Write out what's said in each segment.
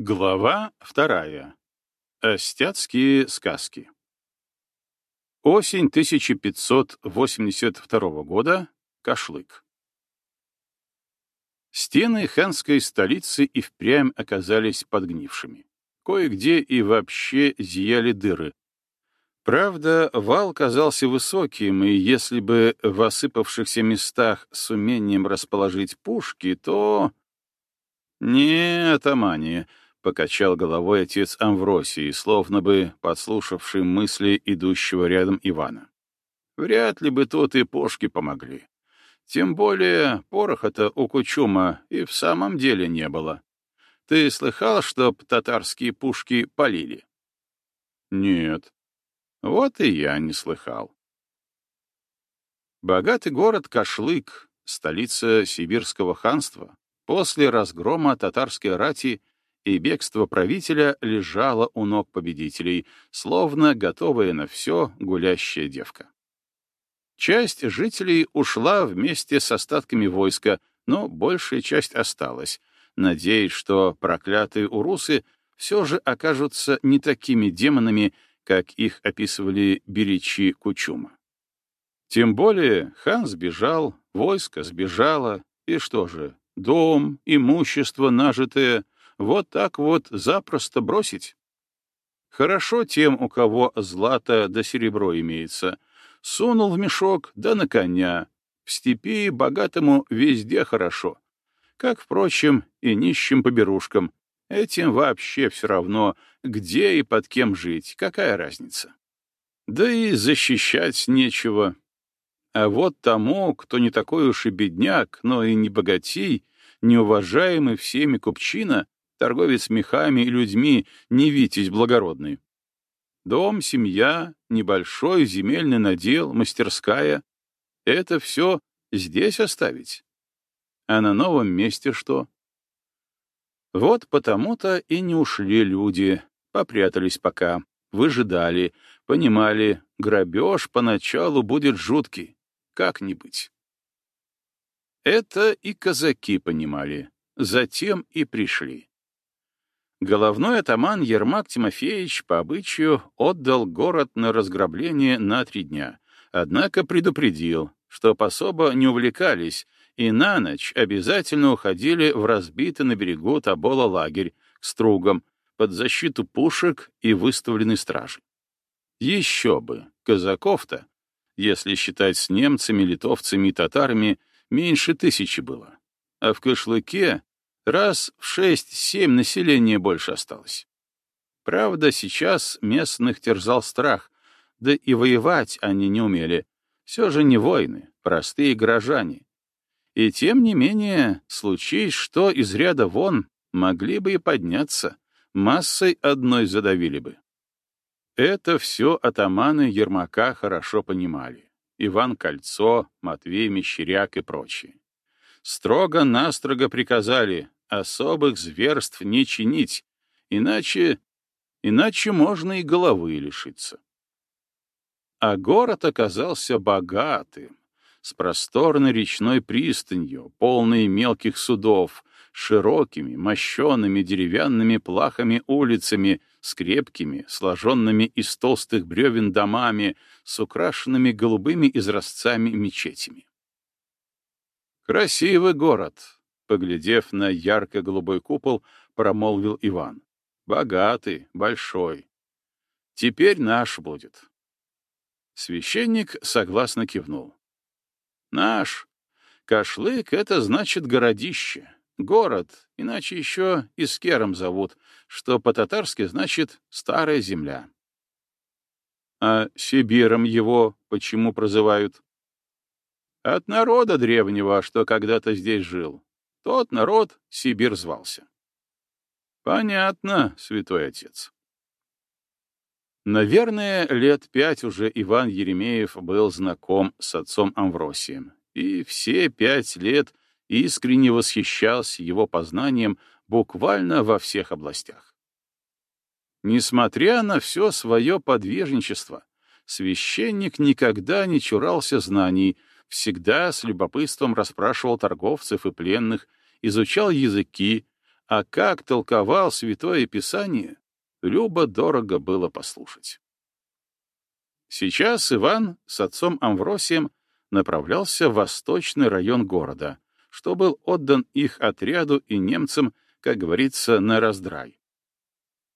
Глава вторая. Остяцкие сказки. Осень 1582 года. Кашлык. Стены ханской столицы и впрямь оказались подгнившими. Кое-где и вообще зияли дыры. Правда, вал казался высоким, и если бы в осыпавшихся местах с умением расположить пушки, то... Не, атамане, — покачал головой отец Амвросий, словно бы подслушавший мысли идущего рядом Ивана. «Вряд ли бы тут и пушки помогли. Тем более пороха-то у Кучума и в самом деле не было. Ты слыхал, чтоб татарские пушки полили?» «Нет». «Вот и я не слыхал». Богатый город Кашлык, столица Сибирского ханства, после разгрома татарской рати — и бегство правителя лежало у ног победителей, словно готовая на все гулящая девка. Часть жителей ушла вместе с остатками войска, но большая часть осталась, надеясь, что проклятые урусы все же окажутся не такими демонами, как их описывали беречи Кучума. Тем более хан сбежал, войско сбежало, и что же, дом, имущество нажитое — вот так вот запросто бросить? Хорошо тем, у кого злато да серебро имеется. Сунул в мешок, да на коня. В степи богатому везде хорошо. Как, впрочем, и нищим поберушкам. Этим вообще все равно, где и под кем жить, какая разница. Да и защищать нечего. А вот тому, кто не такой уж и бедняк, но и не богатей, неуважаемый всеми купчина, торговец мехами и людьми, не витязь благородный. Дом, семья, небольшой земельный надел, мастерская — это все здесь оставить. А на новом месте что? Вот потому-то и не ушли люди, попрятались пока, выжидали, понимали, грабеж поначалу будет жуткий, как не быть. Это и казаки понимали, затем и пришли. Головной атаман Ермак Тимофеевич по обычаю отдал город на разграбление на три дня, однако предупредил, что особо не увлекались и на ночь обязательно уходили в разбитый на берегу Тобола лагерь к стругам под защиту пушек и выставленной стражи. Еще бы, казаков-то, если считать с немцами, литовцами и татарами, меньше тысячи было. А в Кышлыке Раз в шесть-семь населения больше осталось. Правда, сейчас местных терзал страх, да и воевать они не умели. Все же не воины, простые горожане. И тем не менее, случись что из ряда вон, могли бы и подняться, массой одной задавили бы. Это все атаманы Ермака хорошо понимали. Иван Кольцо, Матвей Мещеряк и прочие. Строго-настрого приказали особых зверств не чинить, иначе... иначе можно и головы лишиться. А город оказался богатым, с просторной речной пристанью, полной мелких судов, широкими, мощеными деревянными плахами улицами, с крепкими, сложенными из толстых бревен домами, с украшенными голубыми изразцами мечетями. Красивый город, Поглядев на ярко-голубой купол, промолвил Иван. «Богатый, большой. Теперь наш будет». Священник согласно кивнул. «Наш. Кашлык — это значит городище, город, иначе еще Искером зовут, что по-татарски значит «старая земля». А Сибиром его почему прозывают? От народа древнего, что когда-то здесь жил. Тот народ Сибирь звался. Понятно, святой отец. Наверное, лет пять уже Иван Еремеев был знаком с отцом Амвросием, и все пять лет искренне восхищался его познанием буквально во всех областях. Несмотря на все свое подвижничество, священник никогда не чурался знаний, всегда с любопытством расспрашивал торговцев и пленных, изучал языки, а как толковал Святое Писание, любо-дорого было послушать. Сейчас Иван с отцом Амвросием направлялся в восточный район города, что был отдан их отряду и немцам, как говорится, на раздрай.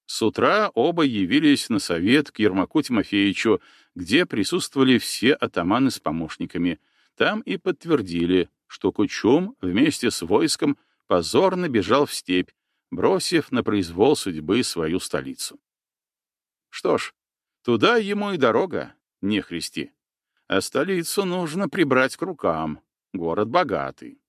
С утра оба явились на совет к Ермаку Тимофеевичу, где присутствовали все атаманы с помощниками. Там и подтвердили, что Кучум вместе с войском позорно бежал в степь, бросив на произвол судьбы свою столицу. Что ж, туда ему и дорога, не христи. А столицу нужно прибрать к рукам, город богатый.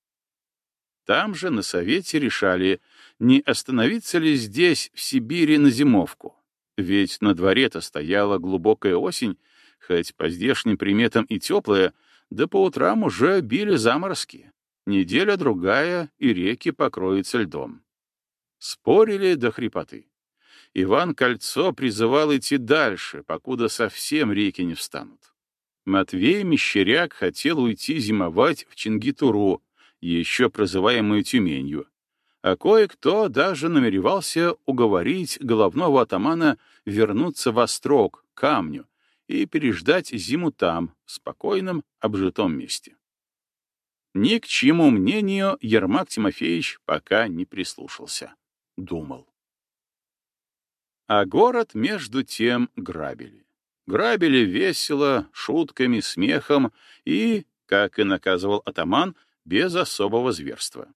Там же на совете решали, не остановиться ли здесь, в Сибири, на зимовку. Ведь на дворе-то стояла глубокая осень, хоть по здешним приметам и теплая, да по утрам уже били заморозки. Неделя-другая, и реки покроются льдом. Спорили до хрипоты. Иван Кольцо призывал идти дальше, покуда совсем реки не встанут. Матвей Мещеряк хотел уйти зимовать в Чингитуру, еще прозываемую Тюменью, а кое-кто даже намеревался уговорить головного атамана вернуться в Острог, камню, и переждать зиму там, в спокойном, обжитом месте. Ни к чему мнению Ермак Тимофеевич пока не прислушался. Думал. А город, между тем, грабили. Грабили весело, шутками, смехом и, как и наказывал атаман, без особого зверства.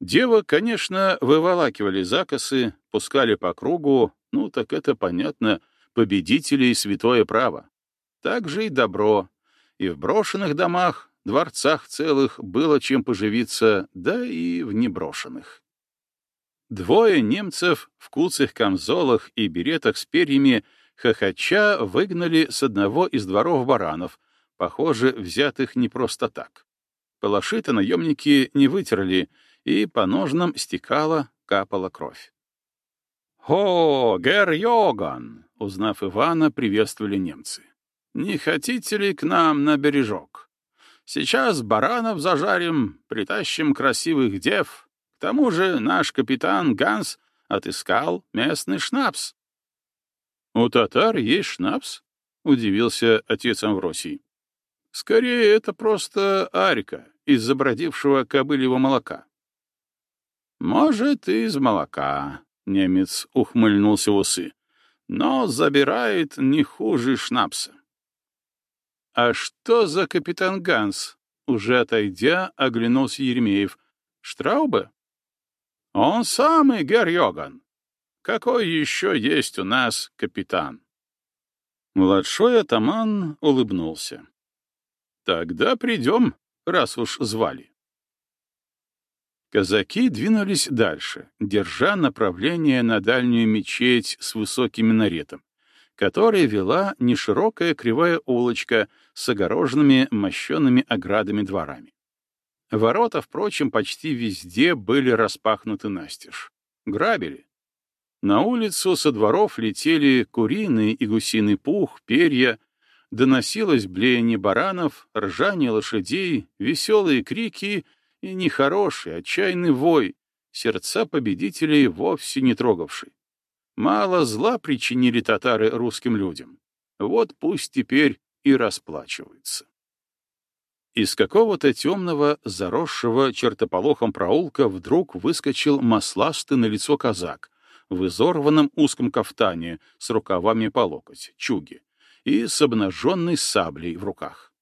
Дева, конечно, выволакивали закосы, пускали по кругу, ну так это, понятно, победители и святое право. Так же и добро. И в брошенных домах дворцах целых было чем поживиться, да и в неброшенных. Двое немцев в куцых камзолах и беретах с перьями хохоча выгнали с одного из дворов баранов, похоже, взятых не просто так. Палаши-то наемники не вытерли, и по ножнам стекала, капала кровь. «О, гер Йоган!» — узнав Ивана, приветствовали немцы. «Не хотите ли к нам на бережок?» Сейчас баранов зажарим, притащим красивых дев. К тому же наш капитан Ганс отыскал местный шнапс. — У татар есть шнапс? — удивился отец Амвросий. — Скорее, это просто арика из забродившего кобыльего молока. — Может, из молока, — немец ухмыльнулся в усы, — но забирает не хуже шнапса. «А что за капитан Ганс?» Уже отойдя, оглянулся Еремеев. «Штраубе?» «Он самый, Гер Йоган. Какой еще есть у нас капитан?» Младшой атаман улыбнулся. «Тогда придем, раз уж звали». Казаки двинулись дальше, держа направление на дальнюю мечеть с высоким минаретом которая вела неширокая кривая улочка с огороженными мощенными оградами дворами. Ворота, впрочем, почти везде были распахнуты настежь. Грабили. На улицу со дворов летели куриный и гусиный пух, перья, доносилось блеяние баранов, ржание лошадей, веселые крики и нехороший, отчаянный вой, сердца победителей вовсе не трогавший. Мало зла причинили татары русским людям. Вот пусть теперь и расплачиваются. Из какого-то темного, заросшего чертополохом проулка вдруг выскочил масластый на лицо казак в изорванном узком кафтане с рукавами по локоть, чуги, и с обнаженной саблей в руках.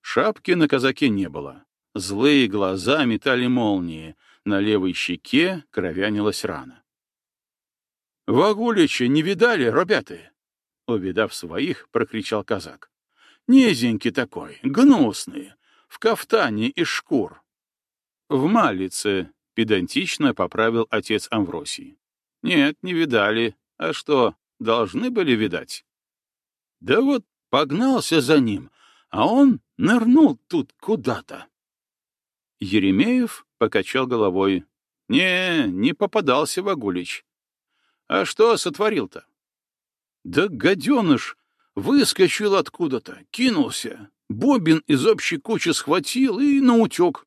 Шапки на казаке не было. Злые глаза метали молнии, на левой щеке кровянилась рана. Вагулича не видали, ребята? Увидав своих, прокричал казак. Низенький такой, гнусный, в кафтане из шкур. В малице, педантично поправил отец Амвросий. Нет, не видали. А что, должны были видать? Да вот погнался за ним, а он нырнул тут куда-то. Еремеев покачал головой. Не, не попадался Вагулич. А что сотворил-то? Да гаденыш выскочил откуда-то, кинулся, бобин из общей кучи схватил и наутек.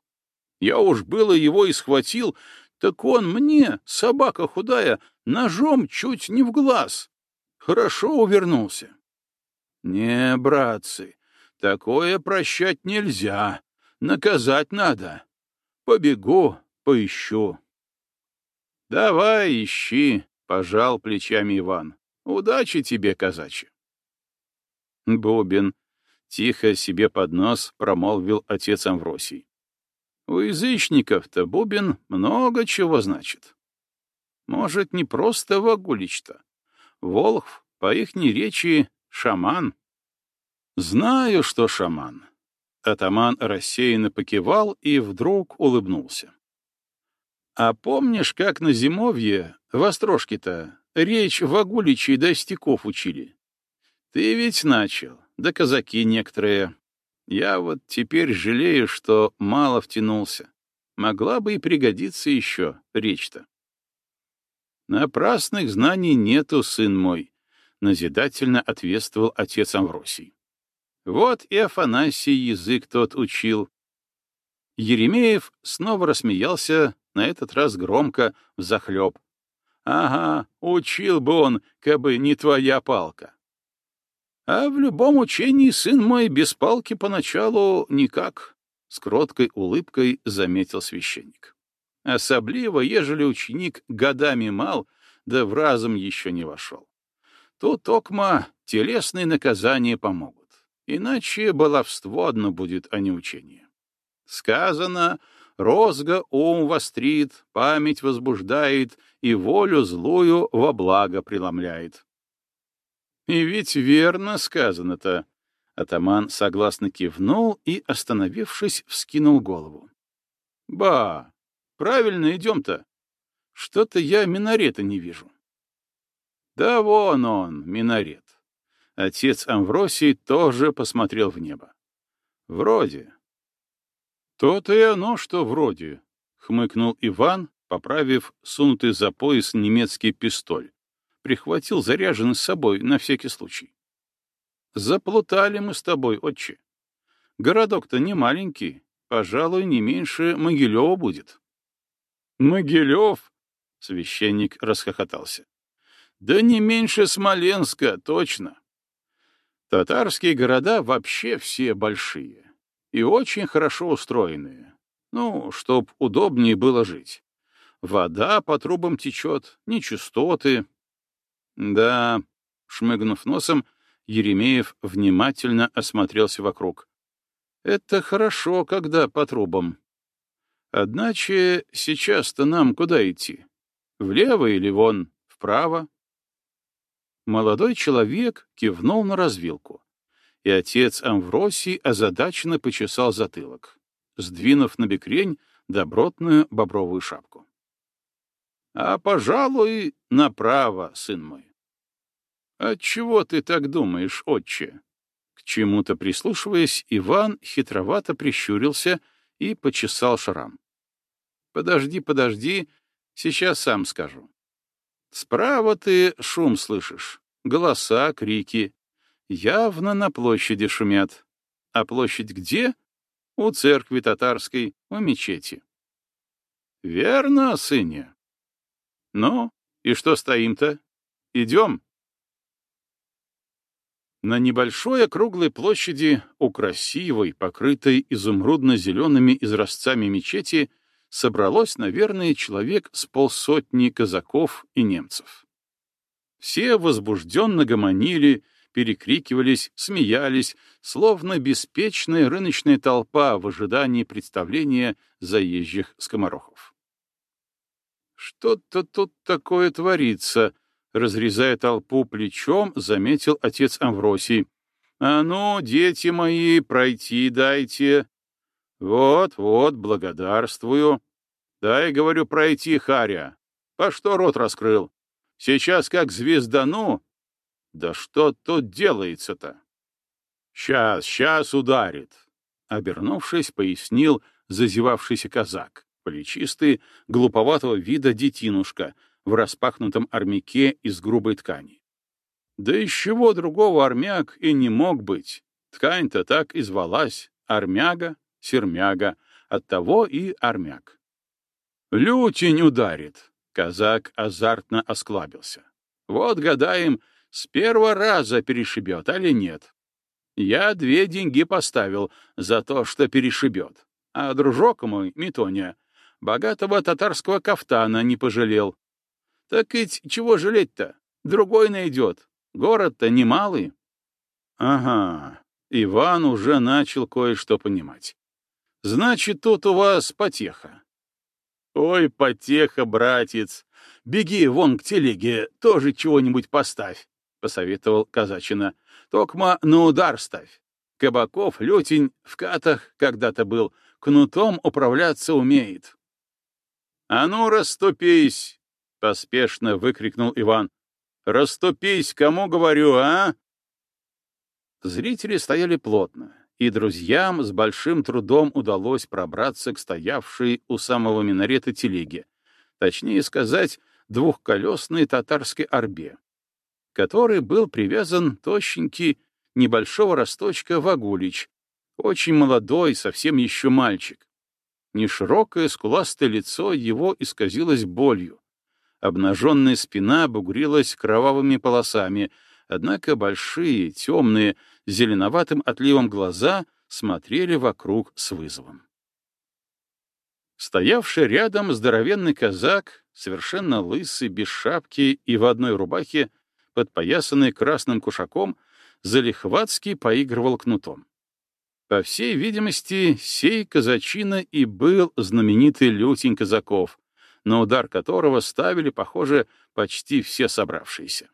Я уж было его и схватил, Так он мне, собака худая, ножом чуть не в глаз. Хорошо увернулся. Не, братцы, такое прощать нельзя. Наказать надо. Побегу, поищу. Давай, ищи, — пожал плечами Иван. Удачи тебе, казачи. Бубин тихо себе под нос промолвил отец Амвросий. У язычников-то бубен много чего значит. Может, не просто вагулич-то. Волхв, по ихней речи, шаман. Знаю, что шаман. Атаман рассеянно покивал и вдруг улыбнулся. А помнишь, как на зимовье, в Острожке-то, речь вагуличей до стеков учили? Ты ведь начал, да казаки некоторые. Я вот теперь жалею, что мало втянулся. Могла бы и пригодиться еще речь-то. Напрасных знаний нету, сын мой, — назидательно ответствовал отец Амвросий. Вот и Афанасий язык тот учил. Еремеев снова рассмеялся, на этот раз громко, взахлеб. Ага, учил бы он, кабы не твоя палка. А в любом учении, сын мой, без палки поначалу никак, — с кроткой улыбкой заметил священник. Особливо, ежели ученик годами мал, да в разум еще не вошел. Тут, токма, телесные наказания помогут. Иначе баловство одно будет, а не учение. Сказано, розга ум вострит, память возбуждает и волю злую во благо преломляет. И ведь верно сказано-то. Атаман согласно кивнул и, остановившись, вскинул голову. Ба, правильно идем-то. Что-то я минарета не вижу. Да вон он, минарет. Отец Амвросий тоже посмотрел в небо. Вроде. То-то и оно, что вроде, хмыкнул Иван, поправив сунутый за пояс немецкий пистоль, прихватил заряженный с собой на всякий случай. Заплутали мы с тобой, отче. Городок-то не маленький, пожалуй, не меньше Могилева будет. Могилев? Священник расхохотался. Да не меньше Смоленска, точно. Татарские города вообще все большие и очень хорошо устроенные. Ну, чтоб удобнее было жить. Вода по трубам течет, нечистоты, да, шмыгнув носом, Еремеев внимательно осмотрелся вокруг. Это хорошо, когда по трубам. Одначе сейчас-то нам куда идти? Влево или вон, вправо? Молодой человек кивнул на развилку, и отец Амвросий озадаченно почесал затылок, сдвинув на бекрень добротную бобровую шапку. А, пожалуй, направо, сын мой. Отчего ты так думаешь, отче? К чему-то прислушиваясь, Иван хитровато прищурился и почесал шрам. Подожди, подожди, сейчас сам скажу. Справа ты шум слышишь, голоса, крики. Явно на площади шумят. А площадь где? У церкви татарской, у мечети. Верно, сыне. Ну, и что стоим-то? Идем. На небольшой округлой площади у красивой, покрытой изумрудно-зелеными изразцами мечети, собралось, наверное, человек с полсотни казаков и немцев. Все возбужденно гомонили, перекрикивались, смеялись, словно беспечная рыночная толпа в ожидании представления заезжих скоморохов. «Что-то тут такое творится», — разрезая толпу плечом, заметил отец Амвросий. «А ну, дети мои, пройти дайте». «Вот, вот, благодарствую. Дай, говорю, пройти, Харя. По что рот раскрыл? Сейчас как звездану. Да что тут делается-то?» «Сейчас, сейчас ударит», — обернувшись, пояснил зазевавшийся казак плечистый, глуповатого вида детинушка в распахнутом армяке из грубой ткани. Да из чего другого армяк и не мог быть. Ткань-то так и звалась — армяга, сермяга, оттого и армяк. Лютень ударит. Казак азартно осклабился. Вот гадаем, с первого раза перешибет, али нет. Я две деньги поставил за то, что перешибет. А дружок мой, Митоня, богатого татарского кафтана не пожалел. Так ведь чего жалеть-то? Другой найдет. Город-то немалый. Ага, Иван уже начал кое-что понимать. Значит, тут у вас потеха. Ой, потеха, братец. Беги вон к телеге, тоже чего-нибудь поставь, — посоветовал Казачина. Токма на удар ставь. Кабаков, лютень, в катах когда-то был, кнутом управляться умеет. — А ну, расступись! — поспешно выкрикнул Иван. — Расступись, кому говорю, а? Зрители стояли плотно, и друзьям с большим трудом удалось пробраться к стоявшей у самого минарета телеге, точнее сказать, двухколесной татарской арбе, который был привязан тощенький, небольшого росточка Вагулич, очень молодой, совсем еще мальчик. Неширокое скуластое лицо его исказилось болью. Обнаженная спина бугрилась кровавыми полосами, однако большие, темные, зеленоватым отливом глаза смотрели вокруг с вызовом. Стоявший рядом здоровенный казак, совершенно лысый, без шапки и в одной рубахе, подпоясанный красным кушаком, залихватски поигрывал кнутом. По всей видимости, сей казачина и был знаменитый лютень казаков, на удар которого ставили, похоже, почти все собравшиеся.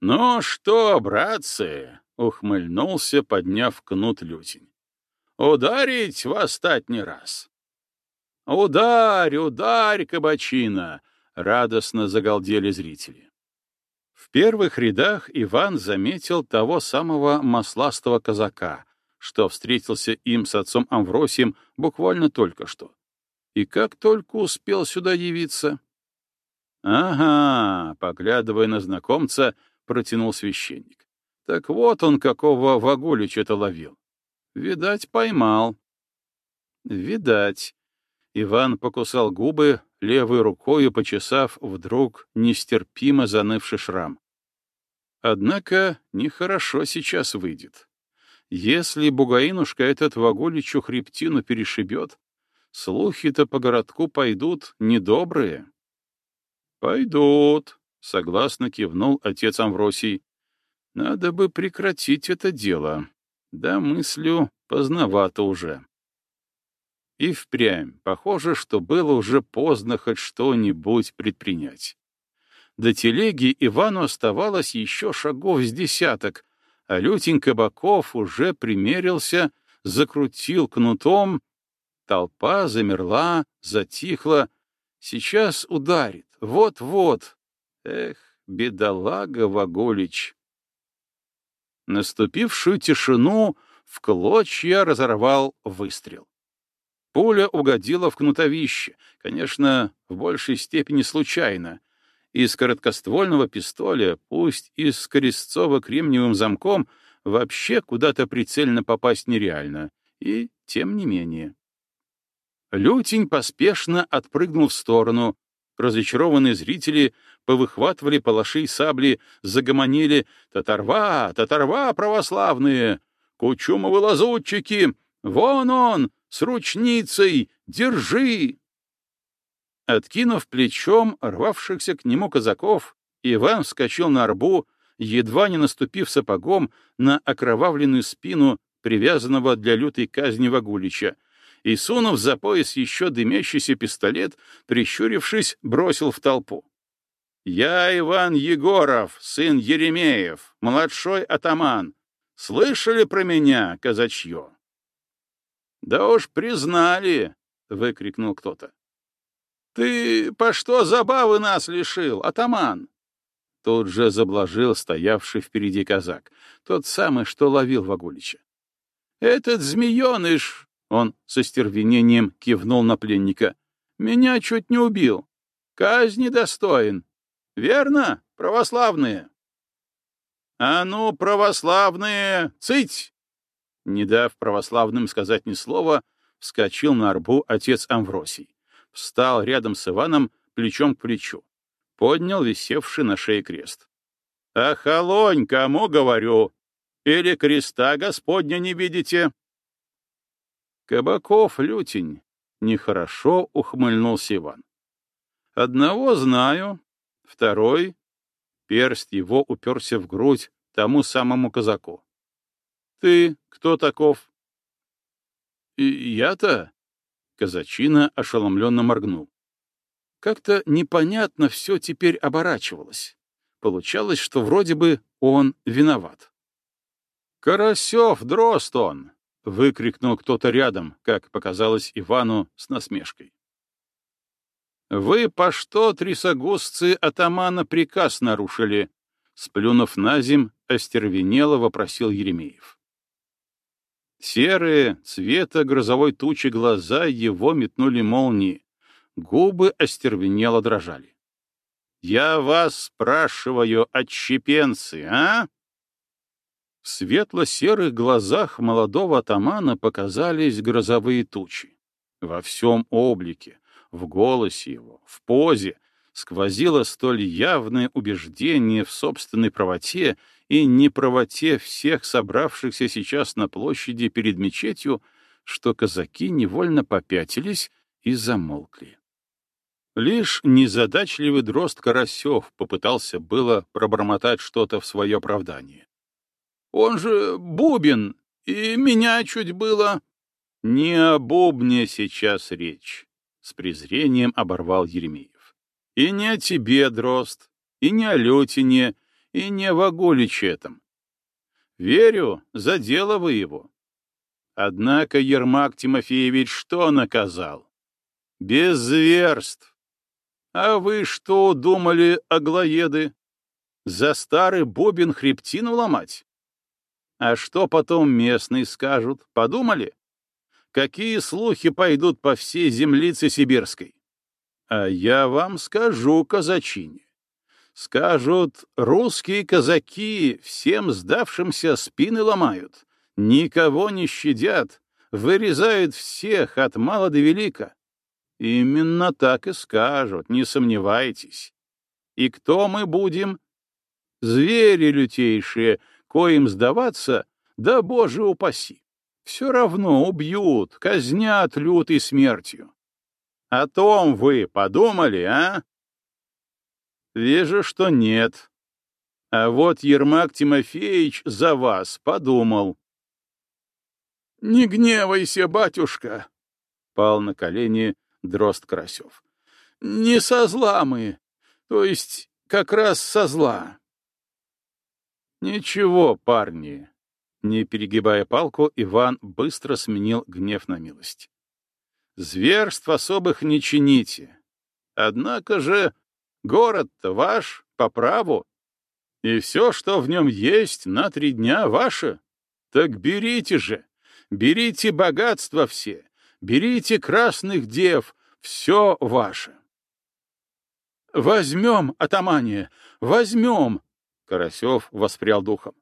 «Ну что, братцы!» — ухмыльнулся, подняв кнут лютень. «Ударить вас стать не раз!» «Ударь, ударь, кабачина!» — радостно загалдели зрители. В первых рядах Иван заметил того самого масластого казака, что встретился им с отцом Амвросием буквально только что. И как только успел сюда явиться. «Ага», — поглядывая на знакомца, протянул священник. «Так вот он какого Вагулича-то ловил. Видать, поймал». «Видать». Иван покусал губы, левой рукою почесав вдруг нестерпимо занывший шрам. Однако нехорошо сейчас выйдет. Если Бугаинушка этот Вагуличу хребтину перешибет, слухи-то по городку пойдут недобрые. — Пойдут, — согласно кивнул отец Амвросий. — Надо бы прекратить это дело. Да, мыслю, поздновато уже. И впрямь, похоже, что было уже поздно хоть что-нибудь предпринять. До телеги Ивану оставалось еще шагов с десяток, а лютень Кабаков уже примерился, закрутил кнутом. Толпа замерла, затихла. Сейчас ударит, вот-вот. Эх, бедолага Ваголич. Наступившую тишину в клочья разорвал выстрел. Пуля угодила в кнутовище, конечно, в большей степени случайно, из короткоствольного пистоля, пусть и с корестцово-кремниевым замком, вообще куда-то прицельно попасть нереально, и тем не менее. Лютень поспешно отпрыгнул в сторону. Разочарованные зрители повыхватывали палаши и сабли, загомонили «Татарва! Татарва православные! Кучумовы лазутчики! Вон он! С ручницей! Держи!» Откинув плечом рвавшихся к нему казаков, Иван вскочил на арбу, едва не наступив сапогом на окровавленную спину привязанного для лютой казни Вагулича, и, сунув за пояс еще дымящийся пистолет, прищурившись, бросил в толпу. «Я Иван Егоров, сын Еремеев, младшой атаман. Слышали про меня, казачье?» «Да уж признали!» — выкрикнул кто-то. «Ты по что забавы нас лишил, атаман?» Тут же заблажил стоявший впереди казак, тот самый, что ловил Вагулича. «Этот змееныш!» — он со стервенением кивнул на пленника. «Меня чуть не убил. Казни достоин. Верно, православные?» «А ну, православные, цыть!» Не дав православным сказать ни слова, вскочил на арбу отец Амвросий встал рядом с Иваном плечом к плечу, поднял висевший на шее крест. «Охолонь, кому говорю! Или креста Господня не видите?» Кабаков лютень, нехорошо ухмыльнулся Иван. Одного знаю, второй — перст его уперся в грудь тому самому казаку. Ты кто таков? я-то? Казачина ошеломленно моргнул. Как-то непонятно все теперь оборачивалось. Получалось, что вроде бы он виноват. «Карасев, дрозд он!» — выкрикнул кто-то рядом, как показалось Ивану с насмешкой. «Вы по что, трясогузцы, атамана приказ нарушили?» Сплюнув на земь, остервенело вопросил Еремеев. Серые, цвета грозовой тучи глаза его метнули молнии, губы остервенело дрожали. «Я вас спрашиваю, отщепенцы, а?» В светло-серых глазах молодого атамана показались грозовые тучи. Во всем облике, в голосе его, в позе сквозило столь явное убеждение в собственной правоте и неправоте всех собравшихся сейчас на площади перед мечетью, что казаки невольно попятились и замолкли. Лишь незадачливый дрозд Карасев попытался было пробормотать что-то в свое оправдание. «Он же Бубин, и меня чуть было...» «Не о Бубне сейчас речь», — с презрением оборвал Еремеев. «И не о тебе, дрозд, и не о Лютине, и не в Агуличе этом. Верю, за дело вы его. Однако Ермак Тимофеевич что наказал? Без зверств. А вы что думали, аглоеды? За старый бобин хребтину ломать? А что потом местные скажут, подумали? Какие слухи пойдут по всей землице сибирской? А я вам скажу, казачине. Скажут, русские казаки всем сдавшимся спины ломают, никого не щадят, вырезают всех от мала до велика. Именно так и скажут, не сомневайтесь. И кто мы будем? Звери лютейшие, коим сдаваться, да, боже упаси. Все равно убьют, казнят лютой смертью. О том вы подумали, а? Вижу, что нет. А вот Ермак Тимофеевич за вас подумал. «Не гневайся, батюшка!» — пал на колени Дрозд Карасев. «Не со зла мы, то есть как раз со зла». «Ничего, парни!» Не перегибая палку, Иван быстро сменил гнев на милость. «Зверств особых не чините. Однако же Город-то ваш, по праву. И все, что в нем есть, на три дня ваше. Так берите же, берите богатства все, берите красных дев, все ваше. «Возьмем, атамане, возьмем!» Карасев воспрял духом.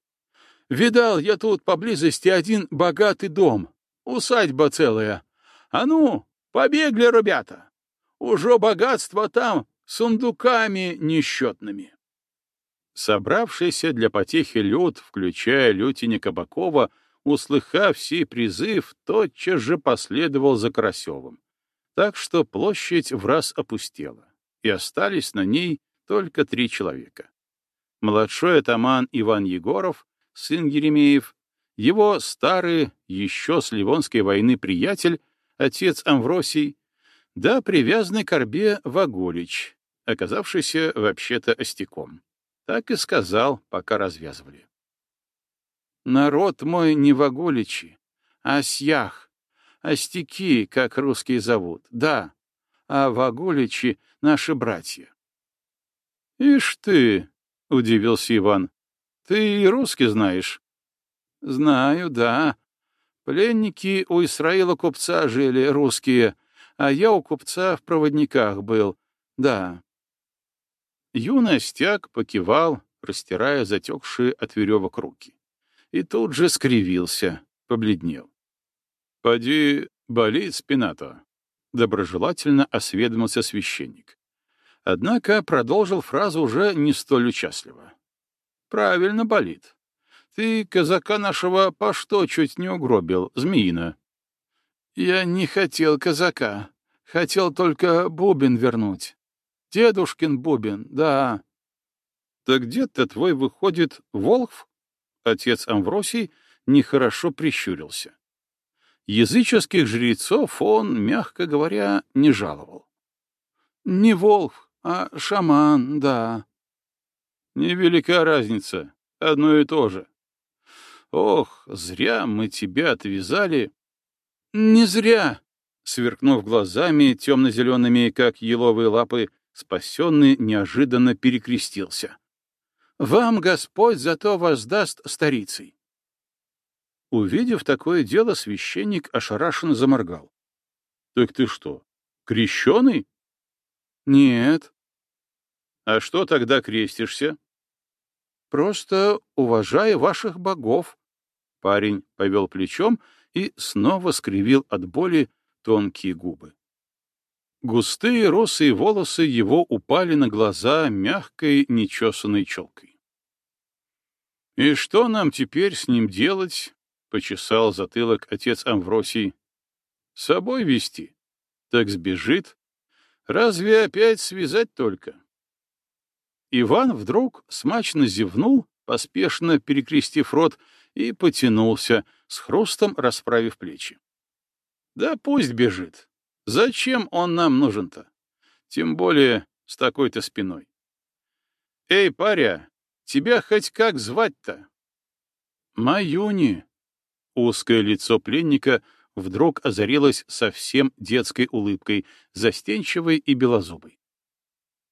«Видал я тут поблизости один богатый дом, усадьба целая. А ну, побегли, ребята! Уже богатство там сундуками несчетными. Собравшийся для потехи люд, включая Лютиня Кабакова, услыхав сей призыв, тотчас же последовал за Карасевым. Так что площадь в раз опустела, и остались на ней только три человека. Младшой атаман Иван Егоров, сын Еремеев, его старый, еще с Ливонской войны приятель, отец Амвросий, да привязанный к орбе Ваголич, оказавшийся вообще-то остяком. Так и сказал, пока развязывали. «Народ мой не ваголичи, а сьях, остяки, как русские зовут, да, а ваголичи — наши братья». «Ишь ты!» — удивился Иван. «Ты русский знаешь?» «Знаю, да. Пленники у Исраила купца жили, русские, а я у купца в проводниках был, да. Юный остяк покивал, растирая затекшие от веревок руки. И тут же скривился, побледнел. — Поди, болит спина-то. — доброжелательно осведомился священник. Однако продолжил фразу уже не столь участливо. «Правильно болит. Ты казака нашего по что чуть не угробил, змеина?» «Я не хотел казака. Хотел только бубен вернуть. Дедушкин бубен, да». «Так дед-то твой, выходит, Волхв?» Отец Амвросий нехорошо прищурился. Языческих жрецов он, мягко говоря, не жаловал. «Не Волхв, а шаман, да». «Невелика разница, одно и то же. Ох, зря мы тебя отвязали». «Не зря», — сверкнув глазами, темно-зелеными, как еловые лапы, спасенный неожиданно перекрестился. «Вам Господь зато воздаст старицей». Увидев такое дело, священник ошарашенно заморгал. — Так ты что, крещеный? — Нет. — А что тогда крестишься? — Просто уважая ваших богов. Парень повел плечом и снова скривил от боли тонкие губы. Густые росые волосы его упали на глаза мягкой нечесанной челкой. «И что нам теперь с ним делать?» Почесал затылок отец Амвросий. С собой вести? Так сбежит. Разве опять связать только? Иван вдруг смачно зевнул, поспешно перекрестив рот, и потянулся, с хрустом расправив плечи. Да пусть бежит. Зачем он нам нужен-то? Тем более с такой-то спиной. Эй, паря, тебя хоть как звать-то? Маюни, Узкое лицо пленника вдруг озарилось совсем детской улыбкой, застенчивой и белозубой.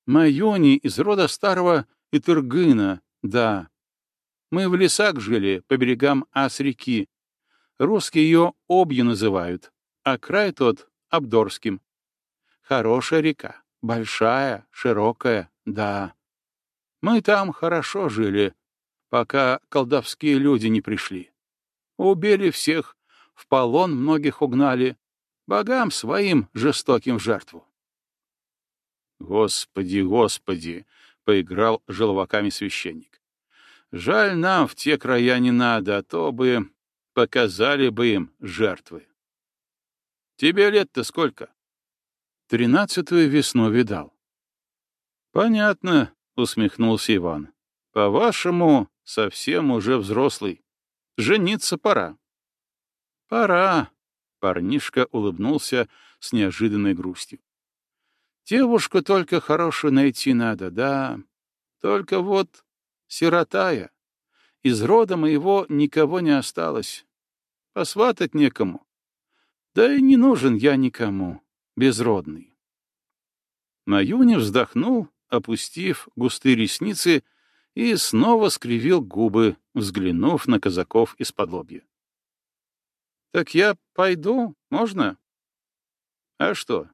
«Майони из рода старого Итыргына, да. Мы в лесах жили, по берегам Ас-реки. Русские ее Обью называют, а край тот — Абдорским. Хорошая река, большая, широкая, да. Мы там хорошо жили, пока колдовские люди не пришли. Убили всех, в полон многих угнали, богам своим жестоким жертву. Господи, Господи, поиграл желваками священник. Жаль нам в те края не надо, а то бы показали бы им жертвы. Тебе лет-то сколько? Тринадцатую весну видал. Понятно, усмехнулся Иван. По-вашему, совсем уже взрослый. Жениться пора. Пора. Парнишка улыбнулся с неожиданной грустью. Девушку только хорошую найти надо, да. Только вот сиротая. Из рода моего никого не осталось. Посватать некому. Да и не нужен я никому, безродный. Маюня вздохнул, опустив густые ресницы, и снова скривил губы, взглянув на казаков из-под лобья. «Так я пойду, можно?» «А что,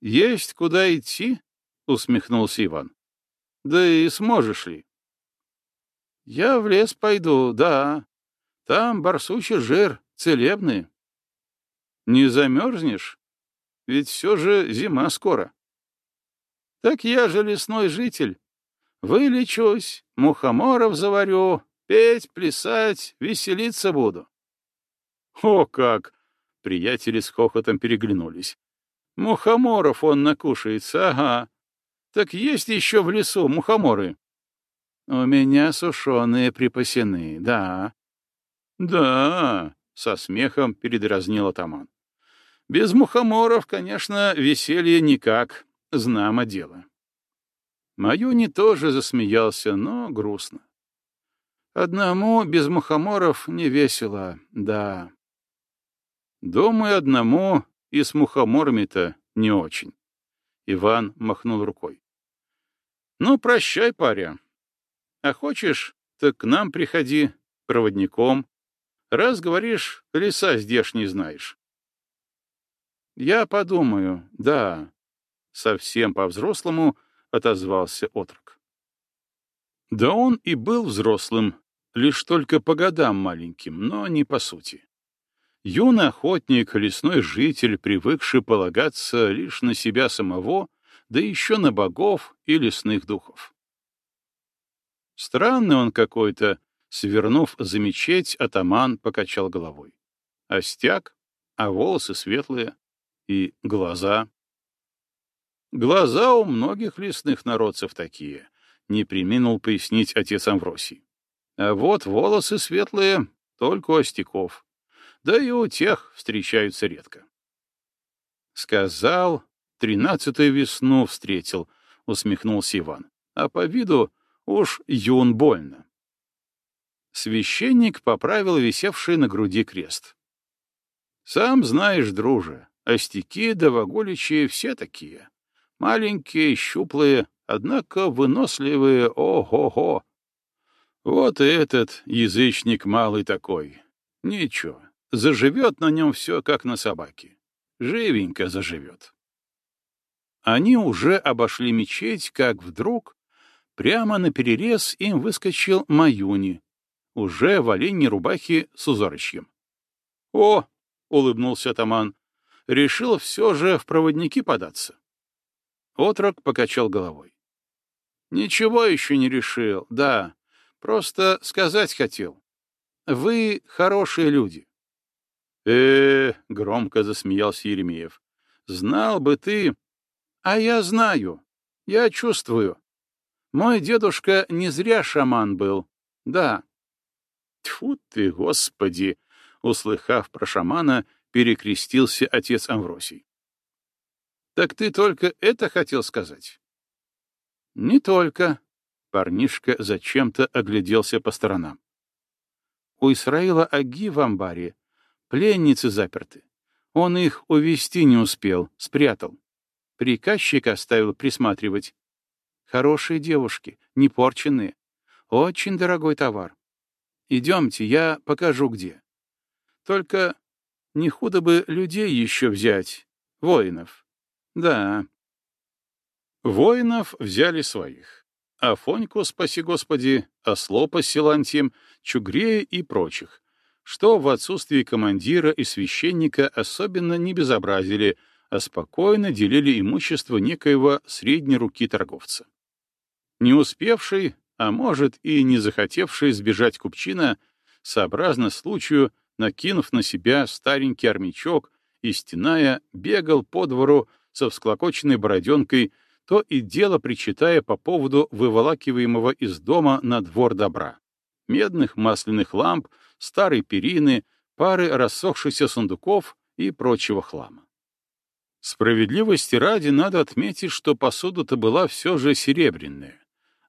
есть куда идти?» — усмехнулся Иван. «Да и сможешь ли?» «Я в лес пойду, да. Там барсучий жир, целебный». «Не замерзнешь? Ведь все же зима скоро». «Так я же лесной житель. Вылечусь, мухоморов заварю, Петь, плясать, веселиться буду. О как! Приятели с хохотом переглянулись. Мухоморов он накушается, ага. Так есть еще в лесу мухоморы. У меня сушеные припасены, да. Да, со смехом передразнил атаман. Без мухоморов, конечно, веселье никак, знамо дело. Маюни тоже засмеялся, но грустно. Одному без мухоморов не весело, да. Думаю, одному и с мухоморами-то не очень. Иван махнул рукой. Ну, прощай, паря. А хочешь, так к нам приходи, проводником. Раз, говоришь, леса здешние знаешь. Я подумаю, да. Совсем по-взрослому отозвался отрок. Да он и был взрослым, лишь только по годам маленьким, но не по сути. Юный охотник, лесной житель, привыкший полагаться лишь на себя самого, да еще на богов и лесных духов. Странный он какой-то, свернув за мечеть, атаман покачал головой. Остяк, а волосы светлые и глаза. Глаза у многих лесных народцев такие, не приминул пояснить отец Амвросий. А вот волосы светлые только у остяков да и у тех встречаются редко. Сказал, тринадцатую весну встретил, усмехнулся Иван, а по виду уж юн больно. Священник поправил висевший на груди крест. Сам знаешь, друже, остяки да вагуличи все такие. Маленькие, щуплые, однако выносливые, ого-го. Вот и этот язычник малый такой. Ничего, Заживет на нем все, как на собаке. Живенько заживет. Они уже обошли мечеть, как вдруг прямо на перерез им выскочил Маюни, уже в оленьей рубахе с узорочьем. «О!» — улыбнулся атаман. «Решил все же в проводники податься». Отрок покачал головой. «Ничего еще не решил, да. Просто сказать хотел. Вы хорошие люди э громко засмеялся Еремеев. «Знал бы ты...» «А я знаю. Я чувствую. Мой дедушка не зря шаман был. Да». Тьфу ты, Господи!» Услыхав про шамана, перекрестился отец Амвросий. «Так ты только это хотел сказать?» «Не только». Парнишка зачем-то огляделся по сторонам. У Исраила Аги в амбаре Пленницы заперты. Он их увести не успел, спрятал. Приказчик оставил присматривать. Хорошие девушки, не порченные. Очень дорогой товар. Идемте, я покажу где. Только не худо бы людей еще взять, воинов. Да. Воинов взяли своих. Афоньку, спаси Господи, Ослопа с Силантием, Чугрея и прочих, что в отсутствии командира и священника особенно не безобразили, а спокойно делили имущество некоего средней руки торговца. Не успевший, а может и не захотевший сбежать купчина, сообразно случаю, накинув на себя старенький армячок и, стеная, бегал по двору со всклокоченной бороденкой, то и дело причитая по поводу выволакиваемого из дома на двор добра. Медных масляных ламп, старой перины, пары рассохшихся сундуков и прочего хлама. Справедливости ради надо отметить, что посуда-то была все же серебряная,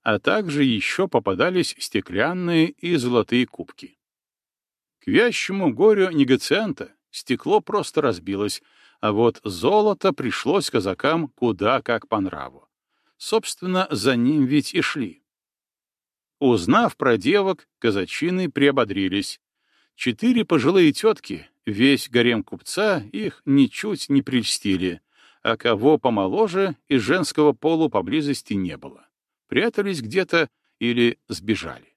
а также еще попадались стеклянные и золотые кубки. К вящему горю негацианта стекло просто разбилось, а вот золото пришлось казакам куда как по нраву. Собственно, за ним ведь и шли. Узнав про девок, казачины приободрились. Четыре пожилые тетки, весь гарем купца, их ничуть не прельстили, а кого помоложе из женского полу поблизости не было. Прятались где-то или сбежали.